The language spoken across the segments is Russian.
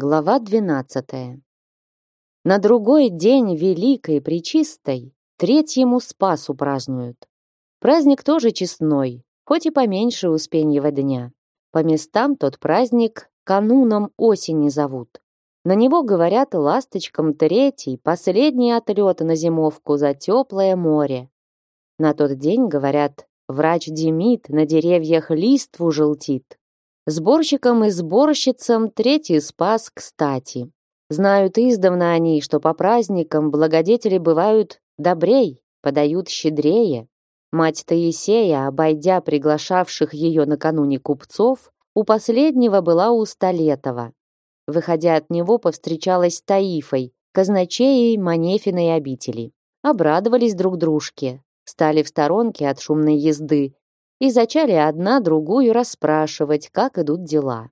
Глава 12. На другой день Великой Пречистой Третьему Спасу празднуют. Праздник тоже честной, хоть и поменьше Успеньего дня. По местам тот праздник кануном осени зовут. На него говорят ласточкам третий, последний отлет на зимовку за теплое море. На тот день, говорят, врач Демид на деревьях листву желтит. Сборщикам и сборщицам третий спас кстати. Знают издавна они, что по праздникам благодетели бывают добрей, подают щедрее. Мать Таисея, обойдя приглашавших ее накануне купцов, у последнего была у Столетова. Выходя от него, повстречалась Таифой, казначеей Манефиной обители. Обрадовались друг дружке, стали в сторонке от шумной езды, и зачали одна другую расспрашивать, как идут дела.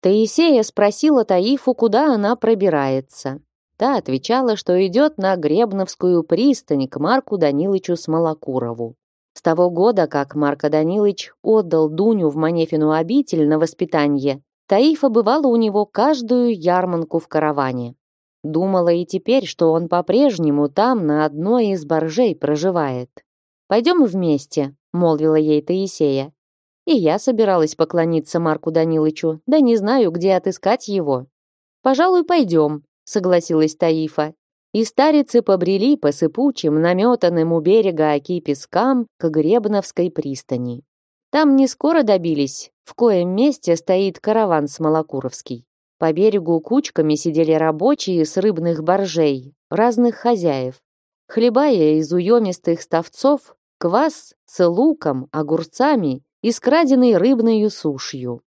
Таисея спросила Таифу, куда она пробирается. Та отвечала, что идет на Гребновскую пристань к Марку Данилычу Смолокурову. С того года, как Марко Данилыч отдал Дуню в Манефину обитель на воспитание, Таифа бывала у него каждую ярманку в караване. Думала и теперь, что он по-прежнему там на одной из боржей проживает. «Пойдем вместе», молвила ей Таисея. И я собиралась поклониться Марку Данилычу, да не знаю, где отыскать его. Пожалуй, пойдем, согласилась Таифа. И старицы побрели по сыпучим, наметанным у берега оки пескам к Гребновской пристани. Там не скоро добились, в коем месте стоит караван Смолокуровский. По берегу кучками сидели рабочие с рыбных боржей, разных хозяев. Хлебая из уемистых ставцов, квас с луком, огурцами и скраденной рыбной сушью.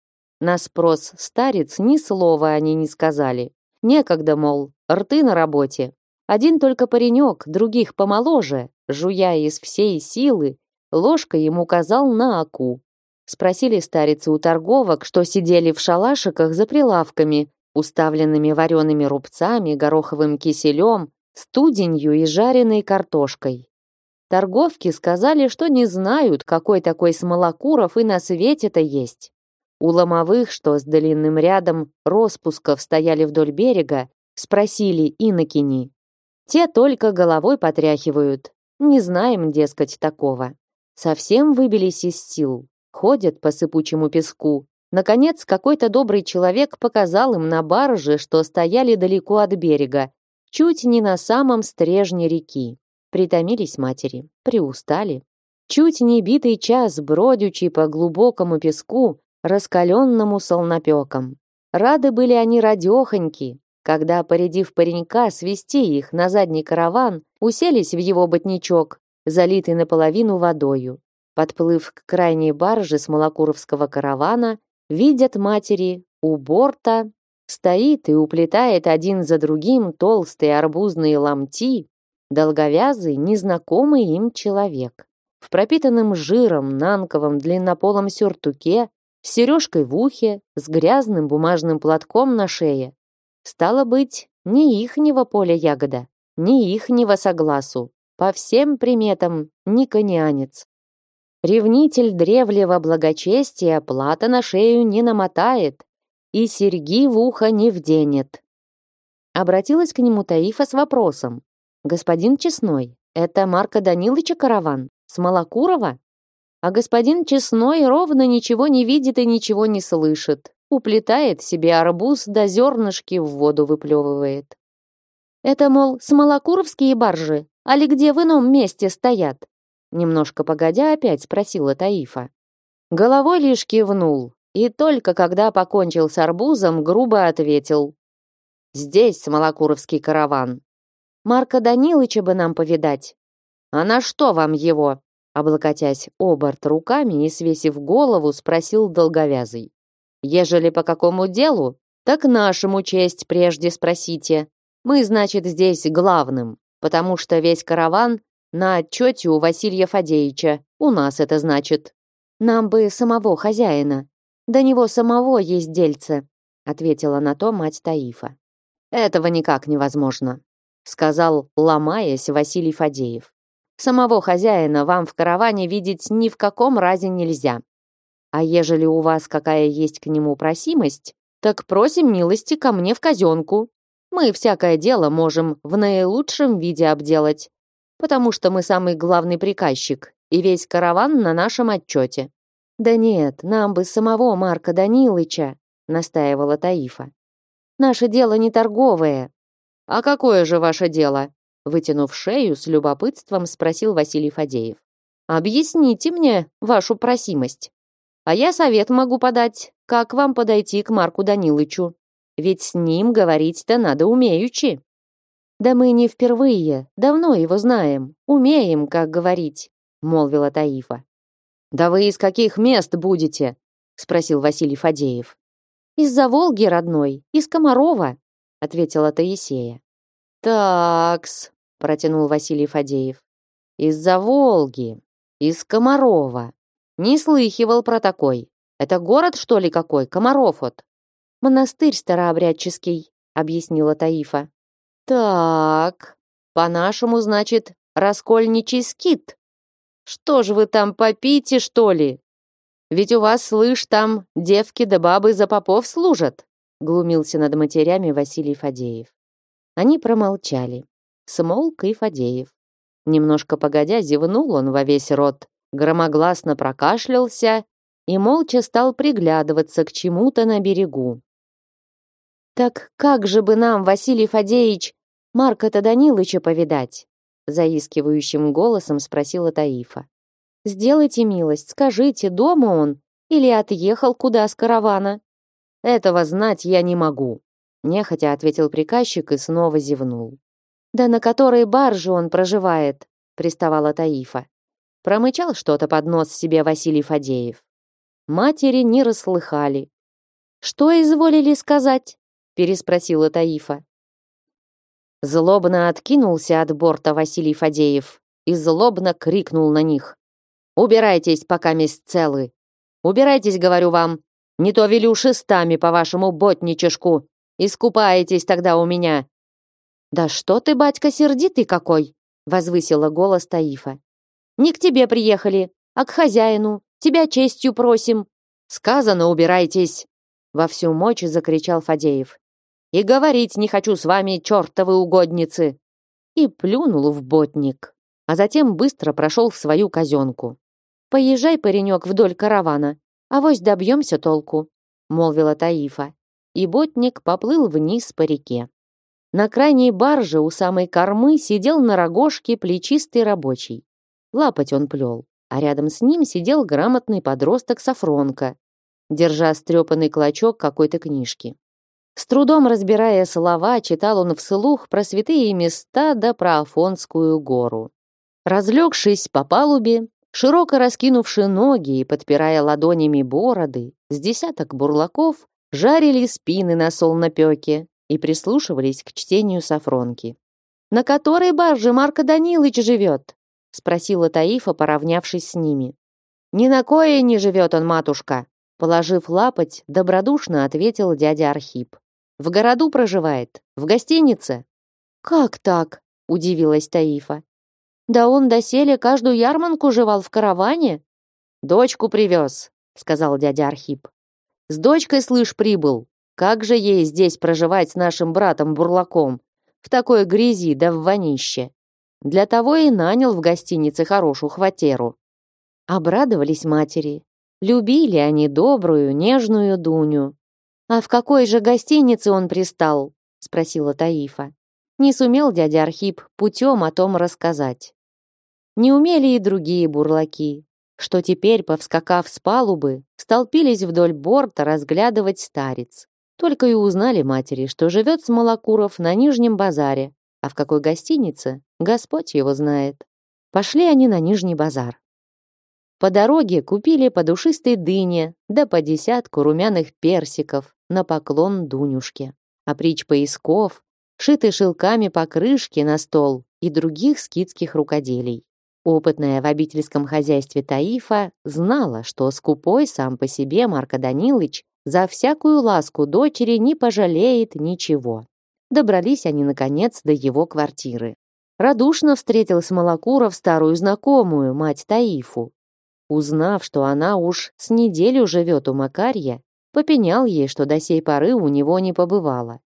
На спрос старец ни слова они не сказали. Некогда, мол, рты на работе. Один только паренек, других помоложе, жуя из всей силы, ложкой ему указал на оку. Спросили старицы у торговок, что сидели в шалашиках за прилавками, уставленными вареными рубцами, гороховым киселем, студенью и жареной картошкой. Торговки сказали, что не знают, какой такой Смолокуров и на свете-то есть. У ломовых, что с длинным рядом распусков стояли вдоль берега, спросили инокини. Те только головой потряхивают. Не знаем, дескать, такого. Совсем выбились из сил. Ходят по сыпучему песку. Наконец, какой-то добрый человек показал им на барже, что стояли далеко от берега, чуть не на самом стрежне реки. Притомились матери, приустали. Чуть не битый час бродючи по глубокому песку, раскаленному солнопеком. Рады были они радехоньки, когда, порядив паренька свести их на задний караван, уселись в его ботничок, залитый наполовину водою. Подплыв к крайней барже с Малокуровского каравана, видят матери у борта стоит и уплетает один за другим толстые арбузные ломти, Долговязый, незнакомый им человек. В пропитанном жиром нанковом длиннополом сюртуке, с сережкой в ухе, с грязным бумажным платком на шее. Стало быть, не ихнего поля ягода, не ихнего согласу. По всем приметам никонянец. Ревнитель древлего благочестия плата на шею не намотает и серьги в ухо не вденет. Обратилась к нему Таифа с вопросом. «Господин Честной, это Марка Данилыча караван? С Малокурова?» А господин Честной ровно ничего не видит и ничего не слышит. Уплетает себе арбуз, да зернышки в воду выплевывает. «Это, мол, с Малокуровские баржи, али где в ином месте стоят?» Немножко погодя опять спросила Таифа. Головой лишь кивнул, и только когда покончил с арбузом, грубо ответил. «Здесь Смолокуровский караван. Марка Данилыча бы нам повидать. А на что вам его? Облокотясь оборт руками и свесив голову, спросил долговязый. Ежели по какому делу, так нашему честь прежде спросите. Мы, значит, здесь главным, потому что весь караван на отчете у Василия Фадеевича. У нас это значит. Нам бы самого хозяина. До него самого есть дельце, ответила на то мать Таифа. Этого никак невозможно сказал, ломаясь, Василий Фадеев. Самого хозяина вам в караване видеть ни в каком разе нельзя. А ежели у вас какая есть к нему просимость, так просим милости ко мне в казенку. Мы всякое дело можем в наилучшем виде обделать, потому что мы самый главный приказчик, и весь караван на нашем отчете». «Да нет, нам бы самого Марка Данилыча», — настаивала Таифа. «Наше дело не торговое». «А какое же ваше дело?» Вытянув шею, с любопытством спросил Василий Фадеев. «Объясните мне вашу просимость. А я совет могу подать, как вам подойти к Марку Данилычу. Ведь с ним говорить-то надо умеючи». «Да мы не впервые, давно его знаем, умеем, как говорить», молвила Таифа. «Да вы из каких мест будете?» спросил Василий Фадеев. «Из-за Волги, родной, из Комарова», ответила Таисея. «Такс», протянул Василий Фадеев. «Из-за Волги, из Комарова. Не слыхивал про такой. Это город, что ли, какой? Комаров вот». «Монастырь старообрядческий», объяснила Таифа. «Так, по-нашему, значит, раскольничий скит. Что ж вы там попите, что ли? Ведь у вас, слышь, там девки да бабы за попов служат», глумился над матерями Василий Фадеев. Они промолчали. Смолк и Фадеев. Немножко погодя, зевнул он во весь рот, громогласно прокашлялся и молча стал приглядываться к чему-то на берегу. «Так как же бы нам, Василий Фадеевич, Марка-то Данилыча повидать?» заискивающим голосом спросила Таифа. «Сделайте милость, скажите, дома он или отъехал куда с каравана?» «Этого знать я не могу», нехотя ответил приказчик и снова зевнул. «Да на которой барже он проживает?» приставала Таифа. Промычал что-то под нос себе Василий Фадеев. Матери не расслыхали. «Что изволили сказать?» переспросила Таифа. Злобно откинулся от борта Василий Фадеев и злобно крикнул на них. «Убирайтесь, пока месть целы! Убирайтесь, говорю вам! Не то велю шестами по вашему ботничешку! Искупаетесь тогда у меня!» «Да что ты, батька, сердитый какой!» возвысила голос Таифа. «Не к тебе приехали, а к хозяину. Тебя честью просим!» «Сказано, убирайтесь!» Во всю мочь закричал Фадеев. «И говорить не хочу с вами, чертовы угодницы!» И плюнул в ботник, а затем быстро прошел в свою казенку. «Поезжай, паренек, вдоль каравана, а вось добьемся толку», молвила Таифа. И ботник поплыл вниз по реке. На крайней барже у самой кормы сидел на рогожке плечистый рабочий. Лапоть он плел, а рядом с ним сидел грамотный подросток Сафронка, держа стрепанный клочок какой-то книжки. С трудом разбирая слова, читал он вслух про святые места да про Афонскую гору. Разлегшись по палубе, широко раскинувши ноги и подпирая ладонями бороды, с десяток бурлаков жарили спины на солнопеке и прислушивались к чтению Сафронки. «На которой барже Марко Данилыч живет?» — спросила Таифа, поравнявшись с ними. «Ни на кое не живет он, матушка!» Положив лапоть, добродушно ответил дядя Архип. «В городу проживает, в гостинице». «Как так?» — удивилась Таифа. «Да он доселе каждую ярманку жевал в караване?» «Дочку привез», — сказал дядя Архип. «С дочкой, слышь, прибыл. Как же ей здесь проживать с нашим братом-бурлаком? В такой грязи да в вонище. Для того и нанял в гостинице хорошую хватеру». Обрадовались матери, Любили они добрую, нежную Дуню. «А в какой же гостинице он пристал?» — спросила Таифа. Не сумел дядя Архип путем о том рассказать. Не умели и другие бурлаки, что теперь, повскакав с палубы, столпились вдоль борта разглядывать старец. Только и узнали матери, что живет Смолокуров на Нижнем базаре, а в какой гостинице, Господь его знает. Пошли они на Нижний базар. По дороге купили по душистой дыне, да по десятку румяных персиков на поклон Дунюшке. А притч поясков, шиты шелками покрышки на стол и других скидских рукоделий. Опытная в обительском хозяйстве Таифа знала, что скупой сам по себе Марко Данилыч за всякую ласку дочери не пожалеет ничего. Добрались они, наконец, до его квартиры. Радушно встретил Смолокуров старую знакомую, мать Таифу, Узнав, что она уж с неделю живет у Макарья, Попенял ей, что до сей поры у него не побывало.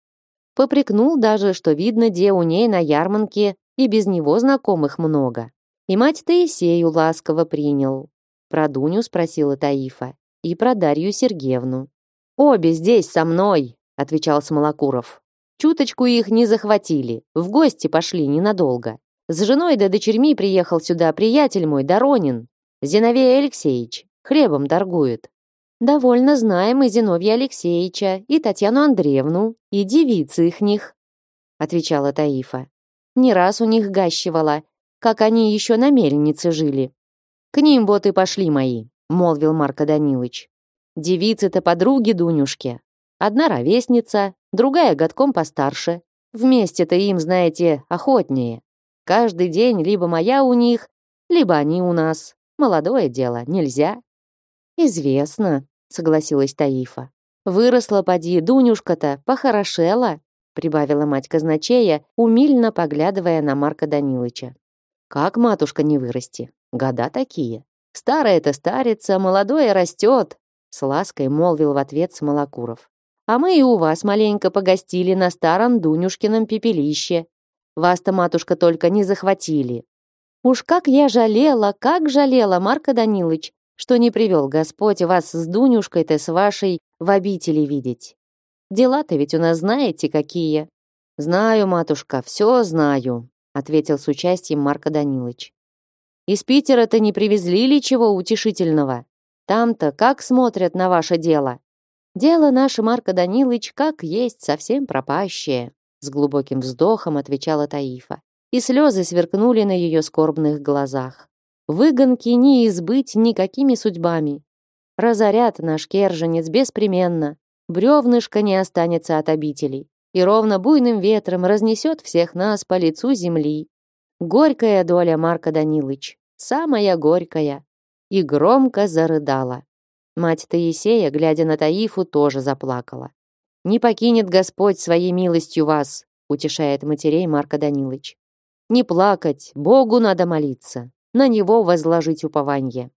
Попрекнул даже, что видно, где у ней на ярмарке и без него знакомых много. И мать Таисею ласково принял. Про Дуню спросила Таифа. И про Дарью Сергеевну. «Обе здесь со мной», — отвечал Смолокуров. «Чуточку их не захватили. В гости пошли ненадолго. С женой да дочерьми приехал сюда приятель мой, Доронин. Зиновей Алексеевич. Хлебом торгует. Довольно знаем и Зиновья Алексеевича, и Татьяну Андреевну, и девицы их них, отвечала Таифа. Не раз у них гащивала, как они еще на мельнице жили. К ним вот и пошли мои, молвил Марко Данилович. Девицы-то подруги Дунюшки. Одна ровесница, другая годком постарше. Вместе-то им, знаете, охотнее. Каждый день либо моя у них, либо они у нас. Молодое дело, нельзя. Известно, согласилась Таифа. Выросла поди Дунюшка-то, похорошела, прибавила мать казначея, умильно поглядывая на Марка Данилыча. Как матушка не вырасти? Года такие. Старая-то старится, молодое растет, с лаской молвил в ответ Смолокуров. А мы и у вас маленько погостили на старом Дунюшкином пепелище. Вас-то, матушка, только не захватили. Уж как я жалела, как жалела, Марко Данилович, что не привел Господь вас с Дунюшкой-то с вашей в обители видеть. Дела-то ведь у нас знаете какие. Знаю, матушка, все знаю, ответил с участием Марко Данилович. Из Питера-то не привезли ли чего утешительного? Там-то как смотрят на ваше дело? Дело наше, Марко Данилович, как есть, совсем пропащее. С глубоким вздохом отвечала Таифа. И слезы сверкнули на ее скорбных глазах. Выгонки не избыть никакими судьбами. Разорят наш керженец беспременно. Бревнышко не останется от обителей. И ровно буйным ветром разнесет всех нас по лицу земли. Горькая доля Марка Данилыч. Самая горькая. И громко зарыдала. Мать Таисея, глядя на Таифу, тоже заплакала. Не покинет Господь своей милостью вас, утешает матерей Марка Данилович. Не плакать, Богу надо молиться, на него возложить упование.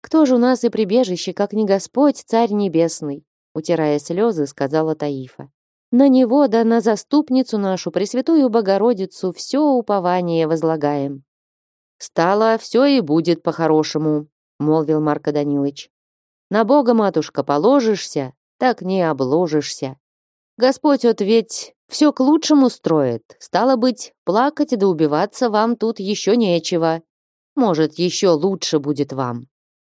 Кто же у нас и прибежище, как не Господь, Царь Небесный, утирая слезы, сказала Таифа. На него да на заступницу нашу, Пресвятую Богородицу, все упование возлагаем. Стало все и будет по-хорошему, молвил Марко Данилович. На Бога, матушка, положишься, так не обложишься. Господь вот ведь все к лучшему строит. Стало быть, плакать да убиваться вам тут еще нечего. Может, еще лучше будет вам.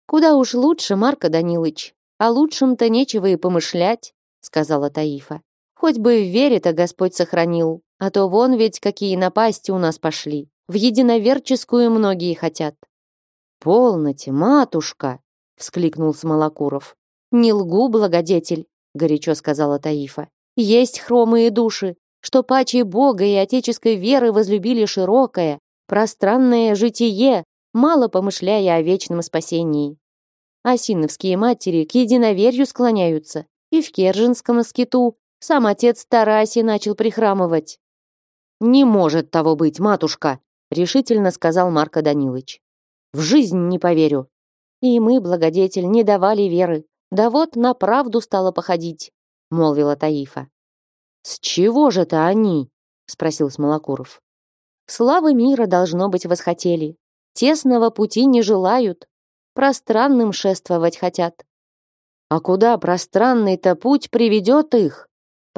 Куда уж лучше, Марко Данилович. О лучшем-то нечего и помышлять, сказала Таифа. Хоть бы вере-то Господь сохранил, а то вон ведь какие напасти у нас пошли. В единоверческую многие хотят. Полноте, матушка, вскликнул Смолокуров. Не лгу, благодетель, горячо сказала Таифа. Есть хромые души, что паче Бога и отеческой веры возлюбили широкое, пространное житие, мало помышляя о вечном спасении. Осиновские матери к единоверию склоняются, и в Керженском скиту сам отец Тараси начал прихрамывать. «Не может того быть, матушка!» — решительно сказал Марко Данилович. «В жизнь не поверю!» И мы, благодетель, не давали веры, да вот на правду стало походить, молвила Таифа. С чего же это они? спросил Смолокуров. Славы мира должно быть восхотели. Тесного пути не желают, пространным шествовать хотят. А куда пространный-то путь приведет их?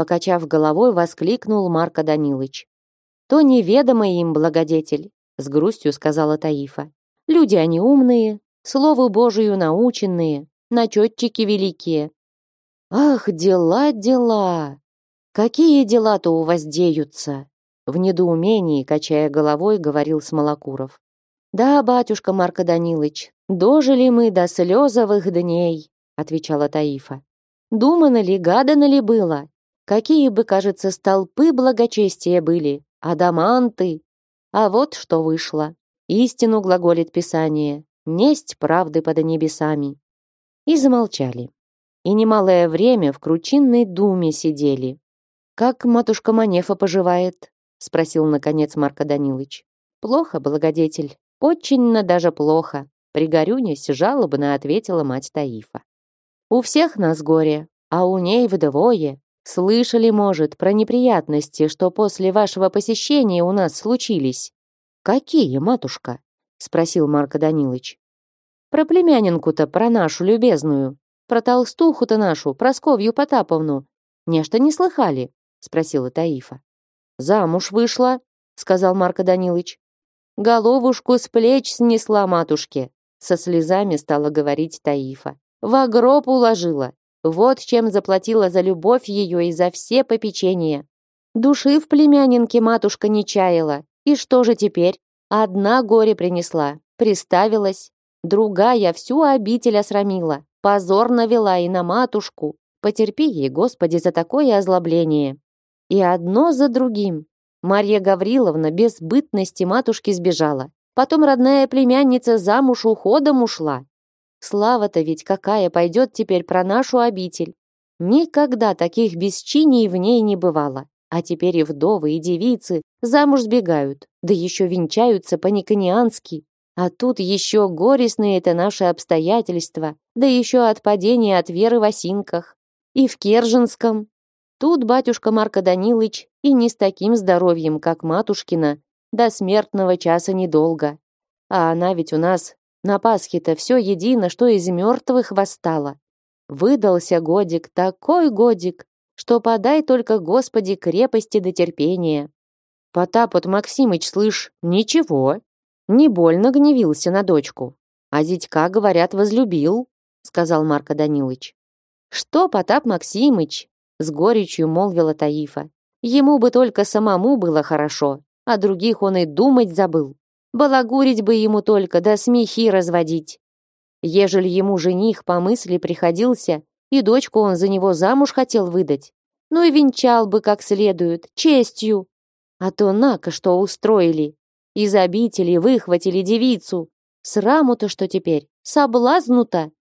Покачав головой, воскликнул Марко Данилович. То неведомо им, благодетель, с грустью сказала Таифа. Люди они умные, слову Божию наученные, начетчики великие. Ах, дела, дела! Какие дела-то у вас деются? В недоумении, качая головой, говорил Смолокуров. Да, батюшка Марко Данилович, дожили мы до слезовых дней, отвечала Таифа. Думано ли, гадано ли было? Какие бы, кажется, столпы благочестия были, адаманты. А вот что вышло. Истину глаголит Писание, несть правды под небесами и замолчали. И немалое время в кручинной думе сидели. «Как матушка Манефа поживает?» — спросил, наконец, Марко Данилович. «Плохо, благодетель. Очень-на даже плохо», — пригорюнясь, жалобно ответила мать Таифа. «У всех нас горе, а у ней вдвое. Слышали, может, про неприятности, что после вашего посещения у нас случились? Какие, матушка? спросил Марко Данилович. Про племянинку-то, про нашу любезную, про толстуху-то нашу, Просковью Потаповну. Нечто не слыхали? спросила Таифа. Замуж вышла, сказал Марко Данилович. Головушку с плеч снесла матушке, со слезами стала говорить Таифа. В гроб уложила. Вот чем заплатила за любовь ее и за все попечения. Души в племянинке матушка не чаяла. И что же теперь? Одна горе принесла, приставилась. Другая всю обитель осрамила, позор навела и на матушку. Потерпи ей, Господи, за такое озлобление. И одно за другим. Марья Гавриловна без бытности матушки сбежала. Потом родная племянница замуж уходом ушла. Слава-то ведь какая пойдет теперь про нашу обитель. Никогда таких бесчиний в ней не бывало. А теперь и вдовы, и девицы замуж сбегают, да еще венчаются по-никониански. А тут еще горестные это наши обстоятельства, да еще от падения от веры в осинках. И в Керженском. Тут батюшка Марко Данилыч и не с таким здоровьем, как матушкина, до смертного часа недолго. А она ведь у нас на Пасхе-то все едино, что из мертвых восстала. Выдался годик, такой годик, что подай только Господи крепости до терпения. Потап от Максимыч, слышь, ничего, не больно гневился на дочку. А зятька, говорят, возлюбил, сказал Марко Данилыч. Что Потап Максимыч? С горечью молвила Таифа. Ему бы только самому было хорошо, а других он и думать забыл. Балагурить бы ему только, да смехи разводить. Ежели ему жених по мысли приходился, и дочку он за него замуж хотел выдать, ну и венчал бы как следует, честью. А то нако что устроили. Из обители выхватили девицу. Сраму-то что теперь? Соблазну-то?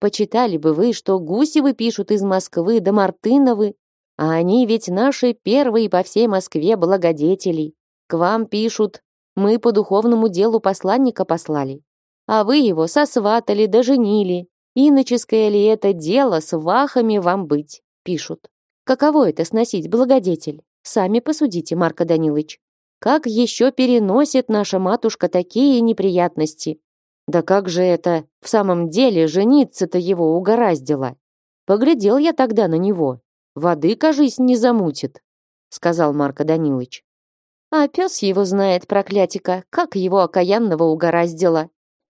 Почитали бы вы, что Гусевы пишут из Москвы до Мартыновы, а они ведь наши первые по всей Москве благодетели. К вам пишут, мы по духовному делу посланника послали. А вы его сосватали, доженили. Иноческое ли это дело с вахами вам быть? Пишут. Каково это сносить, благодетель? Сами посудите, Марко Данилович. Как еще переносит наша матушка такие неприятности? Да как же это в самом деле жениться-то его угораздило? Поглядел я тогда на него. Воды, кажись, не замутит, сказал Марко Данилович. А пес его знает, проклятика, как его окаянного угораздило!»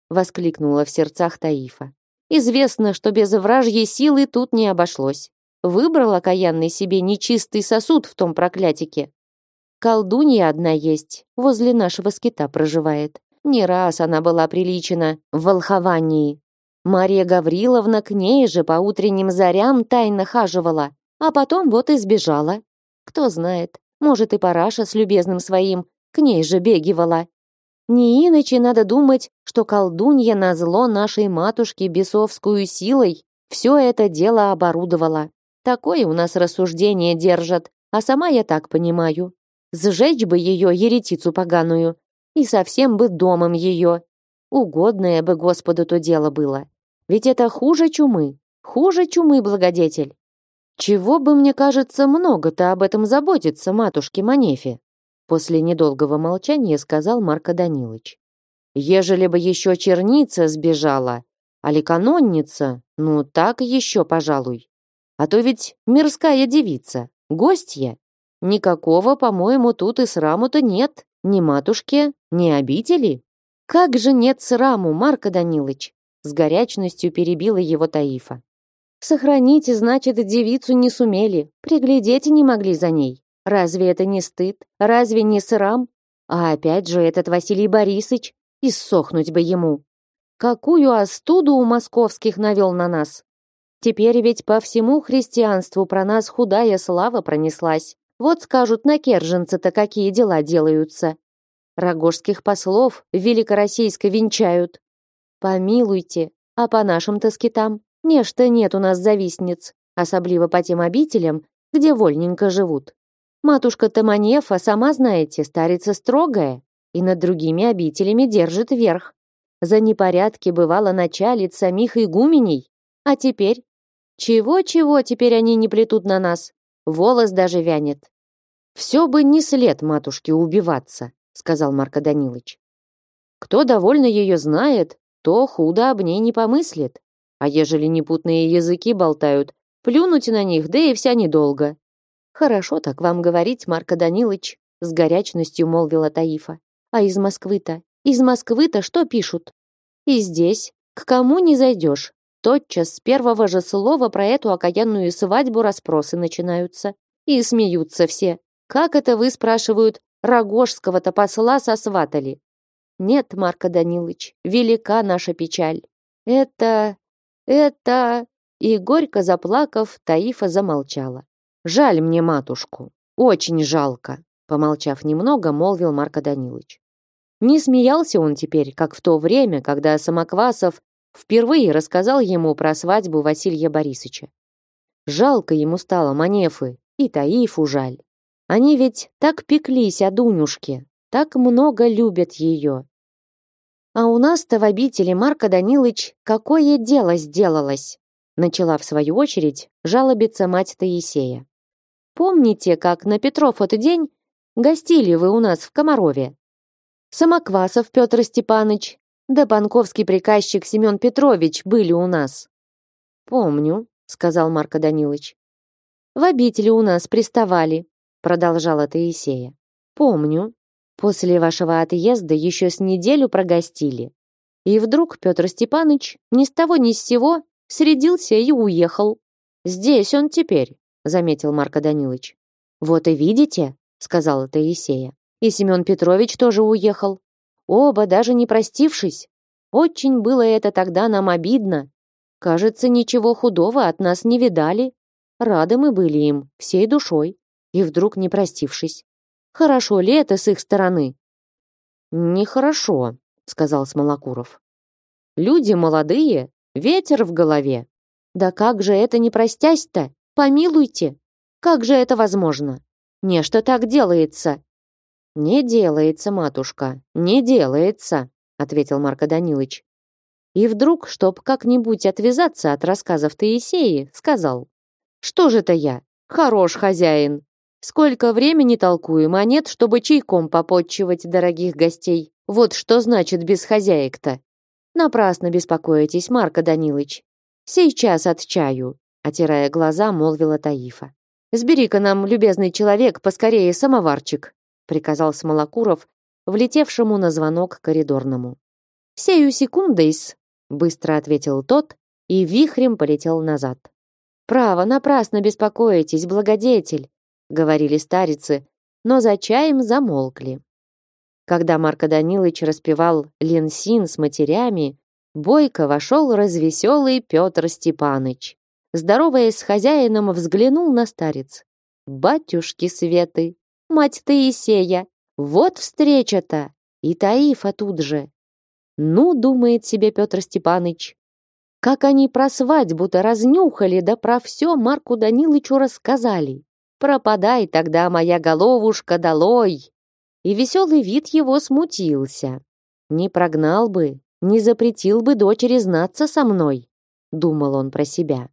Воскликнула в сердцах Таифа. «Известно, что без вражьей силы тут не обошлось. Выбрал окаянный себе нечистый сосуд в том проклятике. Колдунья одна есть, возле нашего скита проживает. Не раз она была приличена в волховании. Мария Гавриловна к ней же по утренним зарям тайно хаживала, а потом вот и сбежала. Кто знает, может, и Параша с любезным своим к ней же бегивала. Не иначе надо думать, что колдунья на зло нашей матушке бесовскую силой все это дело оборудовала. Такое у нас рассуждение держат, а сама я так понимаю. Сжечь бы ее, еретицу поганую, и совсем бы домом ее. Угодное бы Господу то дело было. Ведь это хуже чумы, хуже чумы, благодетель. Чего бы, мне кажется, много-то об этом заботиться матушке Манефе? После недолгого молчания сказал Марко Данилович. Ежели бы еще черница сбежала, али канонница, ну так еще, пожалуй. А то ведь мирская девица, гостья. Никакого, по-моему, тут и сраму-то нет. Ни матушке, ни обители. Как же нет сраму, Марко Данилович? С горячностью перебила его Таифа. Сохранить, значит, девицу не сумели, приглядеть не могли за ней. Разве это не стыд? Разве не срам? А опять же этот Василий Борисович, иссохнуть бы ему. Какую остуду у московских навел на нас? Теперь ведь по всему христианству про нас худая слава пронеслась. Вот скажут на Керженце-то какие дела делаются. Рогожских послов великороссийско венчают. Помилуйте, а по нашим-то скитам Нечто нет у нас завистниц, особливо по тем обителям, где вольненько живут. Матушка Таманефа, сама знаете, старица строгая и над другими обителями держит верх. За непорядки бывало началит самих игуменей, а теперь Чего-чего теперь они не плетут на нас? Волос даже вянет. Все бы не след матушке убиваться, сказал Марко Данилович. Кто довольно ее знает, то худо об ней не помыслит. А ежели непутные языки болтают, плюнуть на них, да и вся недолго. Хорошо так вам говорить, Марко Данилович, с горячностью молвила Таифа. А из Москвы-то? Из Москвы-то что пишут? И здесь к кому не зайдешь, Тотчас с первого же слова про эту окаянную свадьбу расспросы начинаются. И смеются все. Как это вы, спрашивают, Рогожского-то посла сосватали? Нет, Марко Данилович, велика наша печаль. Это... это... И горько заплакав, Таифа замолчала. Жаль мне матушку. Очень жалко. Помолчав немного, молвил Марко Данилович. Не смеялся он теперь, как в то время, когда Самоквасов Впервые рассказал ему про свадьбу Василия Борисовича. Жалко ему стало Манефы, и Таифу жаль. Они ведь так пеклись о Дунюшке, так много любят ее. А у нас-то в обители Марка Данилыч какое дело сделалось? Начала в свою очередь жалобиться мать Таисея. Помните, как на Петров этот день гостили вы у нас в Комарове? Самоквасов Петр Степаныч да банковский приказчик Семен Петрович были у нас. Помню, сказал Марко Данилович. В обители у нас приставали, продолжала Таисея. Помню. После вашего отъезда еще с неделю прогостили. И вдруг Петр Степанович ни с того ни с сего средился и уехал. Здесь он теперь, заметил Марко Данилович. Вот и видите, сказала Таисея. И Семен Петрович тоже уехал. Оба даже не простившись. Очень было это тогда нам обидно. Кажется, ничего худого от нас не видали. Рады мы были им, всей душой. И вдруг не простившись. Хорошо ли это с их стороны? Нехорошо, сказал Смолокуров. Люди молодые, ветер в голове. Да как же это не простясь-то? Помилуйте. Как же это возможно? Нечто так делается. «Не делается, матушка, не делается», ответил Марко Данилович. И вдруг, чтоб как-нибудь отвязаться от рассказов Таисеи, сказал. «Что же это я? Хорош хозяин. Сколько времени толкую монет, чтобы чайком попотчевать дорогих гостей. Вот что значит без хозяек-то. Напрасно беспокоитесь, Марко Данилович. Сейчас от чаю», отирая глаза, молвила Таифа. «Сбери-ка нам, любезный человек, поскорее самоварчик приказал Смолокуров, влетевшему на звонок коридорному. «Сею секундейс», — быстро ответил тот и вихрем полетел назад. «Право, напрасно беспокоитесь, благодетель», — говорили старицы, но за чаем замолкли. Когда Марко Данилович распевал «Ленсин» с матерями, бойко вошел развеселый Петр Степаныч. Здороваясь с хозяином, взглянул на старец. «Батюшки Светы, мать Таисея. Вот встреча-то! И Таифа тут же. Ну, думает себе Петр Степаныч, как они про свадьбу-то разнюхали, да про все Марку Данилычу рассказали. Пропадай тогда, моя головушка, долой! И веселый вид его смутился. Не прогнал бы, не запретил бы дочери знаться со мной, думал он про себя.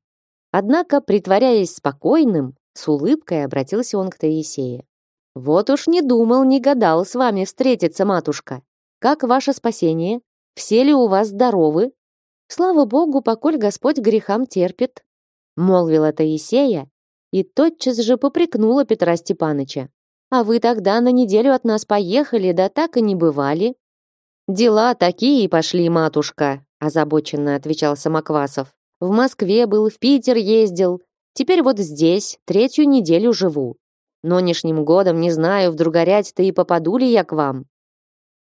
Однако, притворяясь спокойным, с улыбкой обратился он к Таисее. Вот уж не думал, не гадал с вами встретиться, матушка. Как ваше спасение? Все ли у вас здоровы? Слава богу, поколь Господь грехам терпит, молвила Таисея и тотчас же попрекнула Петра Степаныча. А вы тогда на неделю от нас поехали, да так и не бывали. Дела такие пошли, матушка, озабоченно отвечал Самоквасов. В Москве был, в Питер ездил. Теперь вот здесь, третью неделю живу. Нонешним годом не знаю, вдруг горять-то и попаду ли я к вам.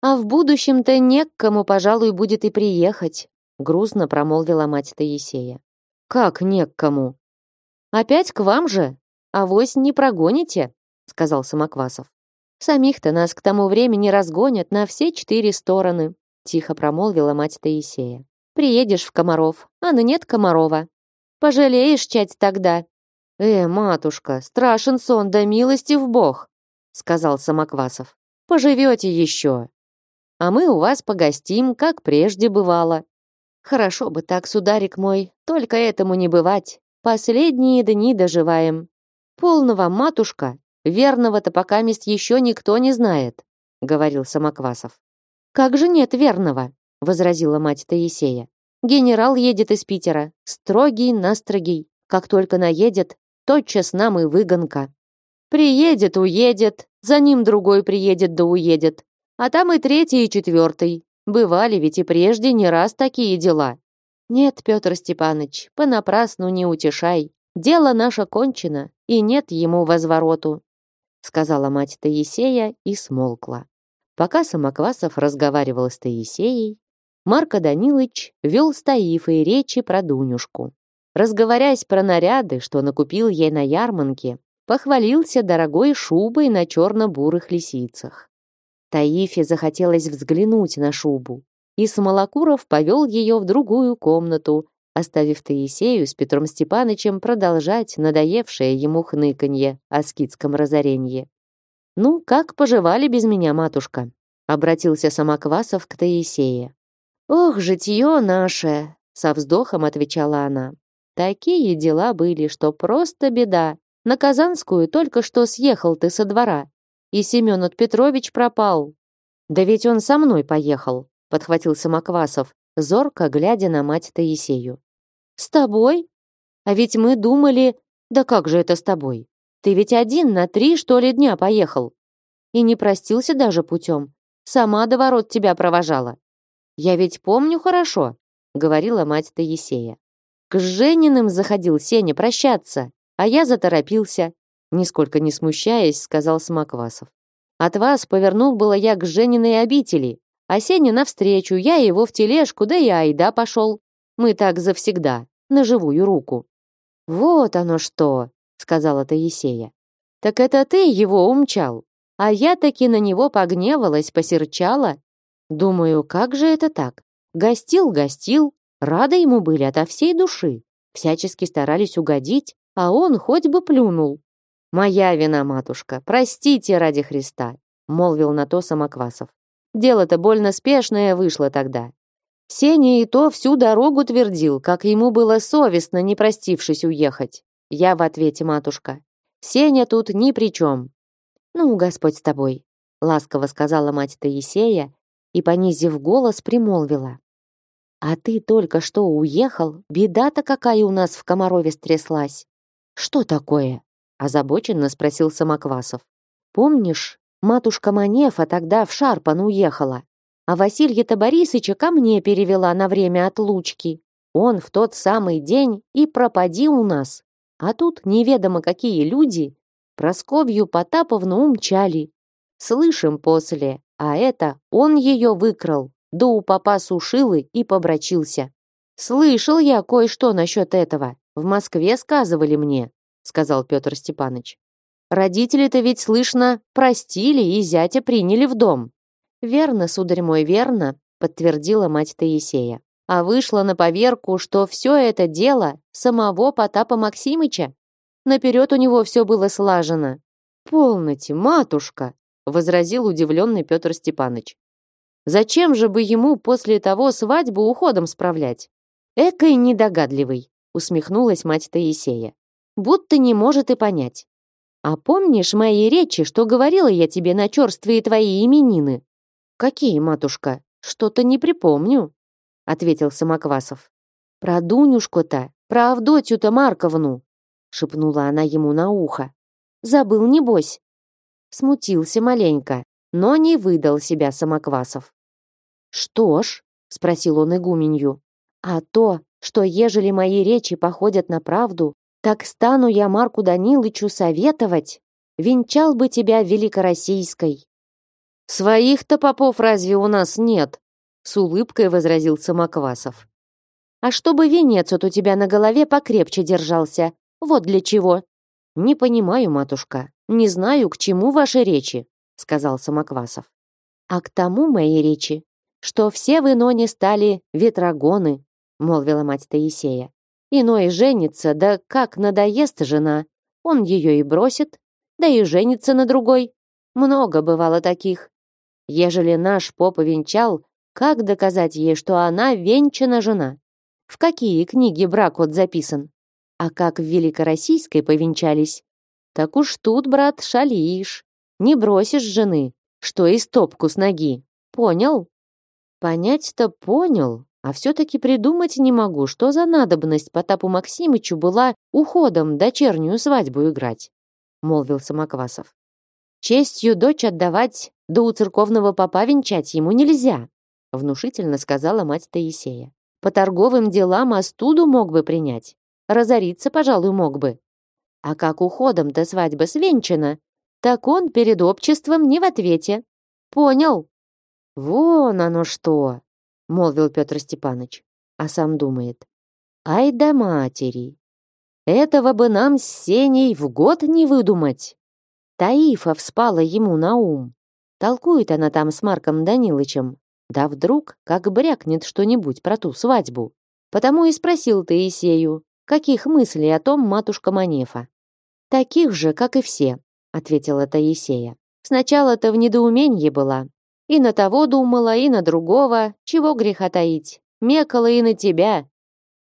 А в будущем-то не к кому, пожалуй, будет и приехать, грустно промолвила мать Таисея. Как не к кому? Опять к вам же? А вось не прогоните, сказал Самоквасов. Самих-то нас к тому времени разгонят на все четыре стороны, тихо промолвила мать Таисея. Приедешь в Комаров, а на нет Комарова. Пожалеешь чать тогда, «Э, матушка, страшен сон, да милости в бог», сказал Самоквасов. «Поживете еще. А мы у вас погостим, как прежде бывало». «Хорошо бы так, сударик мой, только этому не бывать. Последние дни доживаем. Полного матушка, верного-то пока мест еще никто не знает, говорил Самоквасов. Как же нет верного, возразила мать Таисея. Генерал едет из Питера, строгий, настрогий. Как только наедет, тотчас нам и выгонка. Приедет, уедет, за ним другой приедет да уедет. А там и третий, и четвертый. Бывали ведь и прежде не раз такие дела. Нет, Петр Степанович, понапрасну не утешай. Дело наше кончено, и нет ему возвороту, сказала мать Таисея и смолкла. Пока Самоквасов разговаривал с Таисеей, Марко Данилович вел с Таифой речи про Дунюшку. Разговорясь про наряды, что накупил ей на ярмарке, похвалился дорогой шубой на черно-бурых лисицах. Таифе захотелось взглянуть на шубу, и Смолокуров повел ее в другую комнату, оставив Таисею с Петром Степанычем продолжать надоевшее ему хныканье о скидском разоренье. «Ну, как поживали без меня, матушка?» — обратился Самоквасов к Таисее. «Ох, житье наше!» — со вздохом отвечала она. «Такие дела были, что просто беда. На Казанскую только что съехал ты со двора. И Семен Петрович пропал. Да ведь он со мной поехал, подхватил Самоквасов, зорко глядя на мать Таисею. С тобой? А ведь мы думали, да как же это с тобой? Ты ведь один на три, что ли, дня поехал. И не простился даже путем. Сама до ворот тебя провожала. Я ведь помню хорошо, говорила мать Таисея. К Жениным заходил Сеня прощаться. А я заторопился, нисколько не смущаясь, сказал Самоквасов. От вас повернул было я к Жениной обители, а Сеня навстречу, я его в тележку, да и айда пошел. Мы так завсегда, на живую руку. Вот оно что, сказала Таисея. Так это ты его умчал, а я таки на него погневалась, посерчала. Думаю, как же это так? Гостил, гостил, рады ему были ото всей души, всячески старались угодить, а он хоть бы плюнул. «Моя вина, матушка, простите ради Христа», — молвил на то Самоквасов. «Дело-то больно спешное вышло тогда. Сеня и то всю дорогу твердил, как ему было совестно, не простившись, уехать. Я в ответе, матушка. Сеня тут ни при чем». «Ну, Господь с тобой», — ласково сказала мать Таисея и, понизив голос, примолвила. «А ты только что уехал, беда-то какая у нас в Комарове стряслась. «Что такое?» – озабоченно спросил Самоквасов. «Помнишь, матушка Манефа тогда в Шарпан уехала, а Василья-то Борисыча ко мне перевела на время отлучки. Он в тот самый день и пропади у нас. А тут неведомо какие люди Просковью Потаповну умчали. Слышим после, а это он ее выкрал, да у папа сушилы и побрачился. Слышал я кое-что насчет этого. В Москве сказывали мне, сказал Петр Степанович. Родители-то ведь слышно простили и зятя приняли в дом. Верно, сударь мой, верно, подтвердила мать Таисея. А вышло на поверку, что все это дело самого Потапа Максимыча. Наперед у него все было слажено. Полноте, матушка, возразил удивленный Петр Степанович. Зачем же бы ему после того свадьбу уходом справлять? Экой недогадливый усмехнулась мать Таисея. Будто не может и понять. А помнишь мои речи, что говорила я тебе на черствые твои именины? Какие, матушка? Что-то не припомню, ответил Самоквасов. Про Дунюшку-то, про Авдотью-то Марковну, шепнула она ему на ухо. Забыл, небось. Смутился маленько, но не выдал себя Самоквасов. Что ж, спросил он игуменью, а то, что ежели мои речи походят на правду, так стану я Марку Данилычу советовать, венчал бы тебя великороссийской. Своих-то попов разве у нас нет? С улыбкой возразил Самоквасов. А чтобы венец от у тебя на голове покрепче держался, вот для чего. Не понимаю, матушка, не знаю, к чему ваши речи, сказал Самоквасов. А к тому мои речи, что все в Иноне стали ветрогоны, молвила мать Таисея. Иной женится, да как надоест жена, он ее и бросит, да и женится на другой. Много бывало таких. Ежели наш поп венчал, как доказать ей, что она венчана жена? В какие книги брак вот записан? А как в Великороссийской повенчались, так уж тут, брат, шалишь. Не бросишь жены, что и стопку с ноги. Понял? Понять-то понял, а все-таки придумать не могу, что за надобность Потапу Максимычу была уходом дочернюю свадьбу играть, молвил Самоквасов. Честью дочь отдавать, да у церковного попа венчать ему нельзя, внушительно сказала мать Таисея. По торговым делам остуду мог бы принять. Разориться, пожалуй, мог бы. А как уходом-то свадьба свенчана, так он перед обществом не в ответе. Понял? Вон оно что, молвил Петр Степанович, а сам думает. Ай да матери! Этого бы нам с Сеней в год не выдумать. Таифа вспала ему на ум. Толкует она там с Марком Данилычем. Да вдруг, как брякнет что-нибудь про ту свадьбу. Потому и спросил Таисею, каких мыслей о том матушка Манефа. Таких же, как и все, ответила Таисея. Сначала-то в недоумении была. И на того думала, и на другого, чего греха таить. Мекала и на тебя.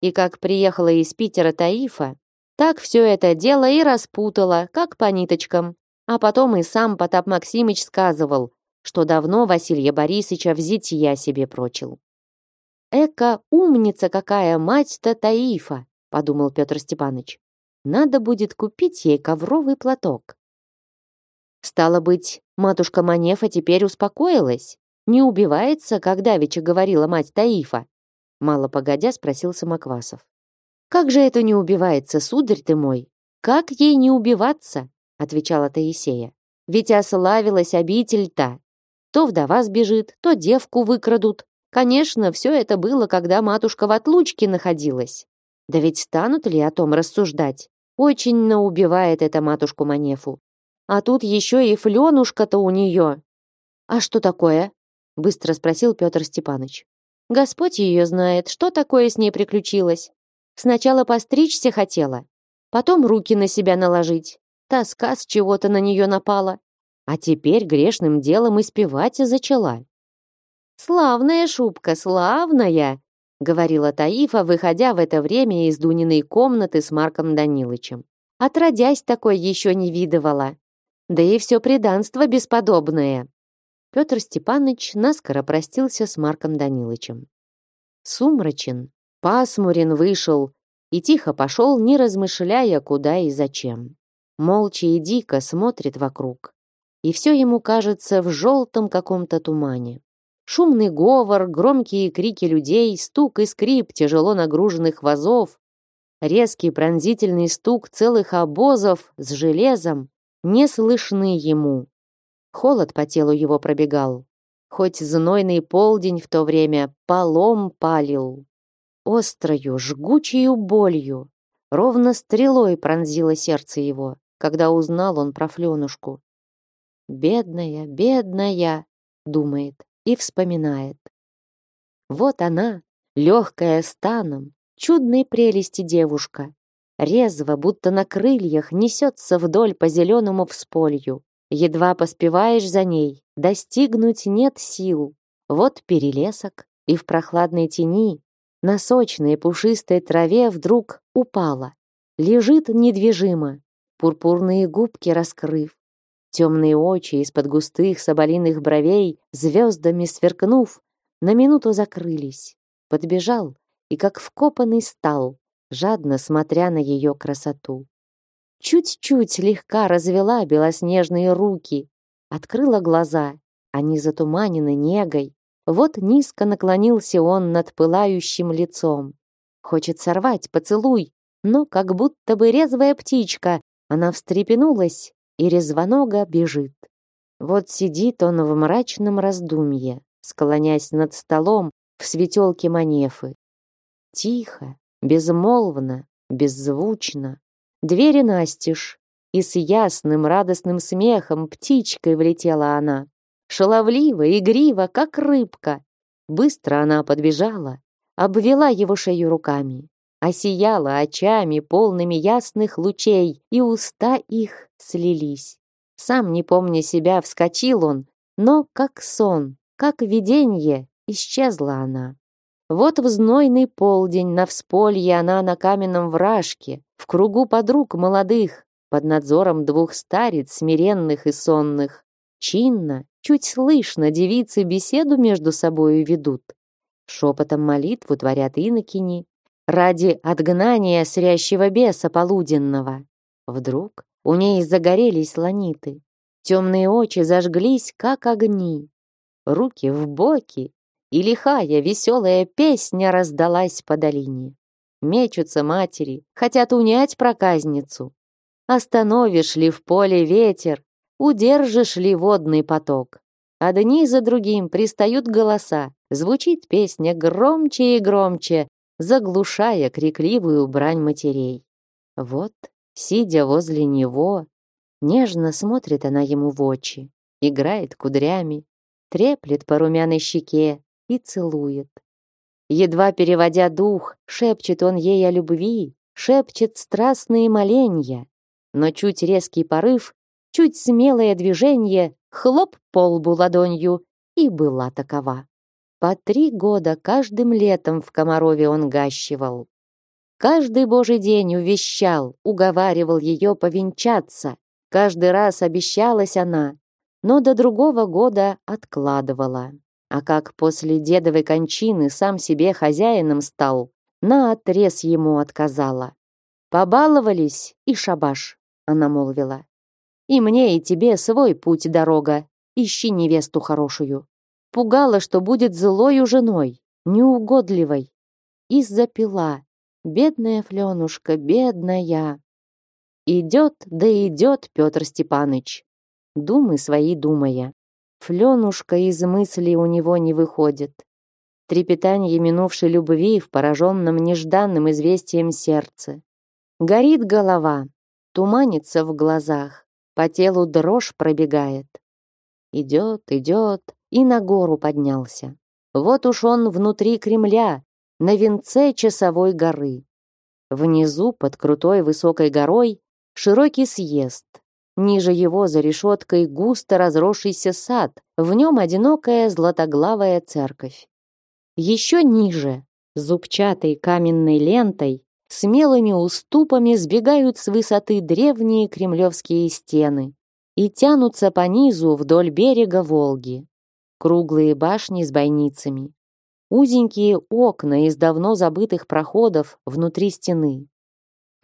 И как приехала из Питера Таифа, так все это дело и распутала, как по ниточкам. А потом и сам Потап Максимыч сказывал, что давно Василия Борисовича в зитья себе прочил. «Эка умница какая мать-то Таифа!» — подумал Петр Степанович. «Надо будет купить ей ковровый платок». Стало быть, матушка Манефа теперь успокоилась? Не убивается, как давеча говорила мать Таифа? Мало погодя спросил Самоквасов. «Как же это не убивается, сударь ты мой? Как ей не убиваться?» отвечала Таисея. Ведь ославилась обитель-то. То вдова сбежит, то девку выкрадут. Конечно, все это было, когда матушка в отлучке находилась. Да ведь станут ли о том рассуждать? Очень наубивает эта матушку Манефу. А тут еще и фленушка-то у нее. А что такое? Быстро спросил Петр Степанович. Господь ее знает, что такое с ней приключилось. Сначала постричься хотела, потом руки на себя наложить, Тоска с чего-то на нее напала. А теперь грешным делом испевать зачала. «Славная шубка, славная!» — говорила Таифа, выходя в это время из Дуниной комнаты с Марком Данилычем. «Отродясь такой еще не видывала. Да и все преданство бесподобное». Петр Степанович наскоро простился с Марком Данилычем. Сумрачен, пасмурен вышел и тихо пошел, не размышляя, куда и зачем молча и дико смотрит вокруг. И все ему кажется в желтом каком-то тумане. Шумный говор, громкие крики людей, стук и скрип тяжело нагруженных вазов, резкий пронзительный стук целых обозов с железом не слышны ему. Холод по телу его пробегал. Хоть знойный полдень в то время полом палил. Острою, жгучую болью, ровно стрелой пронзило сердце его когда узнал он про Фленушку. «Бедная, бедная!» — думает и вспоминает. Вот она, легкая станом, чудной прелести девушка, резво, будто на крыльях, несется вдоль по зеленому всполью. Едва поспеваешь за ней, достигнуть нет сил. Вот перелесок, и в прохладной тени, на сочной пушистой траве вдруг упала. Лежит недвижимо, пурпурные губки раскрыв, темные очи из-под густых соболиных бровей, звездами сверкнув, на минуту закрылись. Подбежал и как вкопанный стал, жадно смотря на ее красоту. Чуть-чуть слегка развела белоснежные руки, открыла глаза, они затуманены негой. Вот низко наклонился он над пылающим лицом. Хочет сорвать поцелуй, но как будто бы резвая птичка она встрепенулась и резвоного бежит. Вот сидит он в мрачном раздумье, склонясь над столом в светелке манефы. Тихо, безмолвно, беззвучно. Двери настежь, и с ясным радостным смехом птичкой влетела она. Шаловливо, игриво, как рыбка. Быстро она подбежала, обвела его шею руками осияла очами, полными ясных лучей, и уста их слились. Сам, не помня себя, вскочил он, но как сон, как видение, исчезла она. Вот в знойный полдень на всполье она на каменном вражке, в кругу подруг молодых, под надзором двух старец смиренных и сонных. Чинно, чуть слышно девицы беседу между собою ведут. Шепотом молитву творят инокини ради отгнания срящего беса полуденного. Вдруг у ней загорелись ланиты, темные очи зажглись, как огни. Руки в боки, и лихая веселая песня раздалась по долине. Мечутся матери, хотят унять проказницу. Остановишь ли в поле ветер, удержишь ли водный поток? Одни за другим пристают голоса, звучит песня громче и громче, заглушая крикливую брань матерей. Вот, сидя возле него, нежно смотрит она ему в очи, играет кудрями, треплет по румяной щеке, и целует. Едва переводя дух, шепчет он ей о любви, шепчет страстные моленья. Но чуть резкий порыв, чуть смелое движение, хлоп по лбу ладонью, и была такова. По три года каждым летом в Комарове он гащивал. Каждый божий день увещал, уговаривал ее повенчаться. Каждый раз обещалась она, но до другого года откладывала. А как после дедовой кончины сам себе хозяином стал, на отрез ему отказала. «Побаловались и шабаш», — она молвила. «И мне, и тебе свой путь дорога, ищи невесту хорошую». Пугала, что будет злою женой, неугодливой. И запила. Бедная Фленушка, бедная. Идет, да идет Петр Степаныч, думы свои думая. Фленушка из мыслей у него не выходит. Трепетание минувшей любви в пораженном нежданным известием сердце. Горит голова, туманится в глазах, по телу дрожь пробегает. Идет, идет и на гору поднялся. Вот уж он внутри Кремля, на венце часовой горы. Внизу, под крутой высокой горой, широкий съезд, Ниже его за решеткой густо разросшийся сад, в нем одинокая златоглавая церковь. Еще ниже, зубчатой каменной лентой, смелыми уступами сбегают с высоты древние кремлевские стены и тянутся по низу вдоль берега Волги. Круглые башни с бойницами, узенькие окна из давно забытых проходов внутри стены,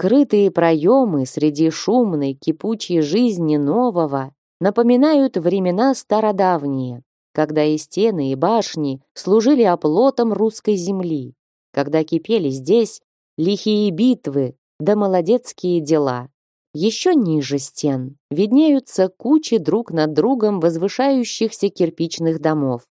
Крытые проемы среди шумной, кипучей жизни нового напоминают времена стародавние, когда и стены, и башни служили оплотом русской земли, когда кипели здесь лихие битвы да молодецкие дела. Еще ниже стен виднеются кучи друг над другом возвышающихся кирпичных домов.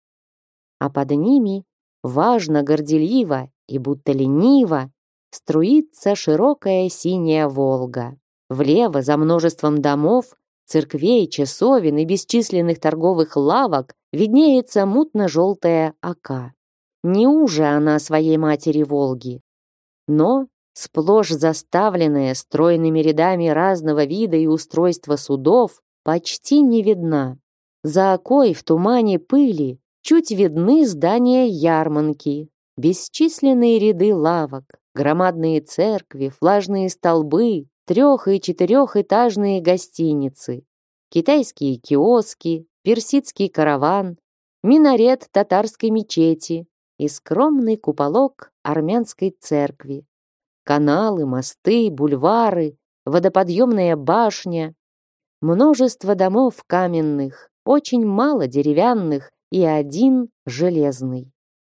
А под ними, важно, горделиво и будто лениво, струится широкая синяя Волга. Влево, за множеством домов, церквей, часовен и бесчисленных торговых лавок виднеется мутно-желтая ока. Неуже она своей матери Волги. Но, сплошь заставленная стройными рядами разного вида и устройства судов, почти не видна. За окой в тумане пыли чуть видны здания ярманки, бесчисленные ряды лавок, громадные церкви, флажные столбы, трех- и четырехэтажные гостиницы, китайские киоски, персидский караван, минарет татарской мечети и скромный куполок армянской церкви, каналы, мосты, бульвары, водоподъемная башня, множество домов каменных, очень мало деревянных и один железный.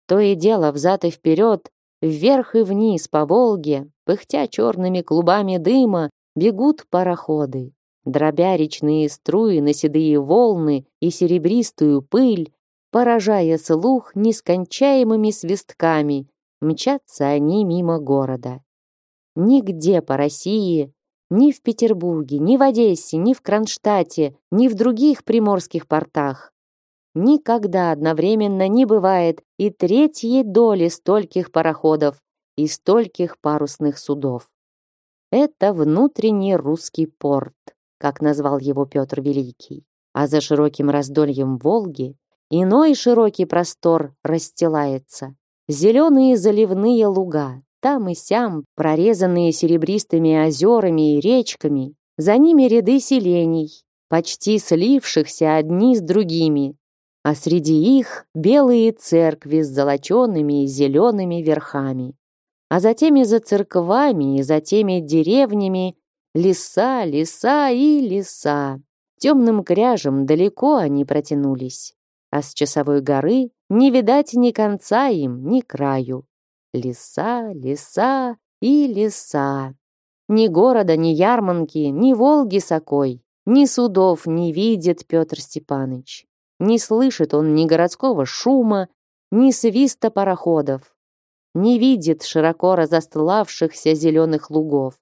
То и дело взад и вперед Вверх и вниз по Волге, пыхтя черными клубами дыма, бегут пароходы. Дробя речные струи на седые волны и серебристую пыль, поражая слух нескончаемыми свистками, мчатся они мимо города. Нигде по России, ни в Петербурге, ни в Одессе, ни в Кронштадте, ни в других приморских портах Никогда одновременно не бывает и третьей доли стольких пароходов и стольких парусных судов. Это внутренний русский порт, как назвал его Петр Великий. А за широким раздольем Волги иной широкий простор расстилается. Зеленые заливные луга, там и сям, прорезанные серебристыми озерами и речками, за ними ряды селений, почти слившихся одни с другими, а среди их белые церкви с золочеными и зелеными верхами. А за теми за церквами и за теми деревнями леса, леса и леса. Темным кряжем далеко они протянулись, а с часовой горы не видать ни конца им, ни краю. Леса, леса и леса. Ни города, ни ярманки, ни Волги сокой, ни судов не видит Петр Степаныч. Не слышит он ни городского шума, ни свиста пароходов. Не видит широко разостлавшихся зеленых лугов.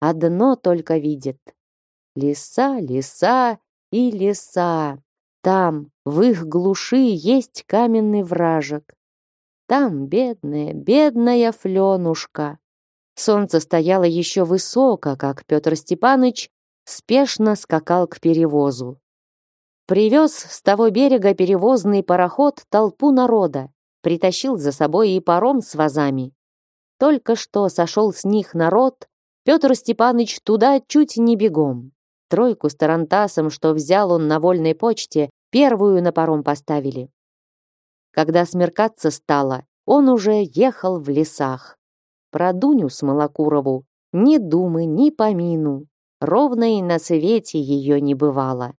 Одно только видит. Леса, леса и леса. Там, в их глуши, есть каменный вражек. Там бедная, бедная Фленушка. Солнце стояло еще высоко, как Петр Степаныч спешно скакал к перевозу. Привез с того берега перевозный пароход толпу народа, притащил за собой и паром с вазами. Только что сошел с них народ, Петр Степаныч туда чуть не бегом. Тройку с тарантасом, что взял он на вольной почте, первую на паром поставили. Когда смеркаться стало, он уже ехал в лесах. Про Дуню Смолокурову ни думы, ни помину. Ровно и на свете ее не бывало.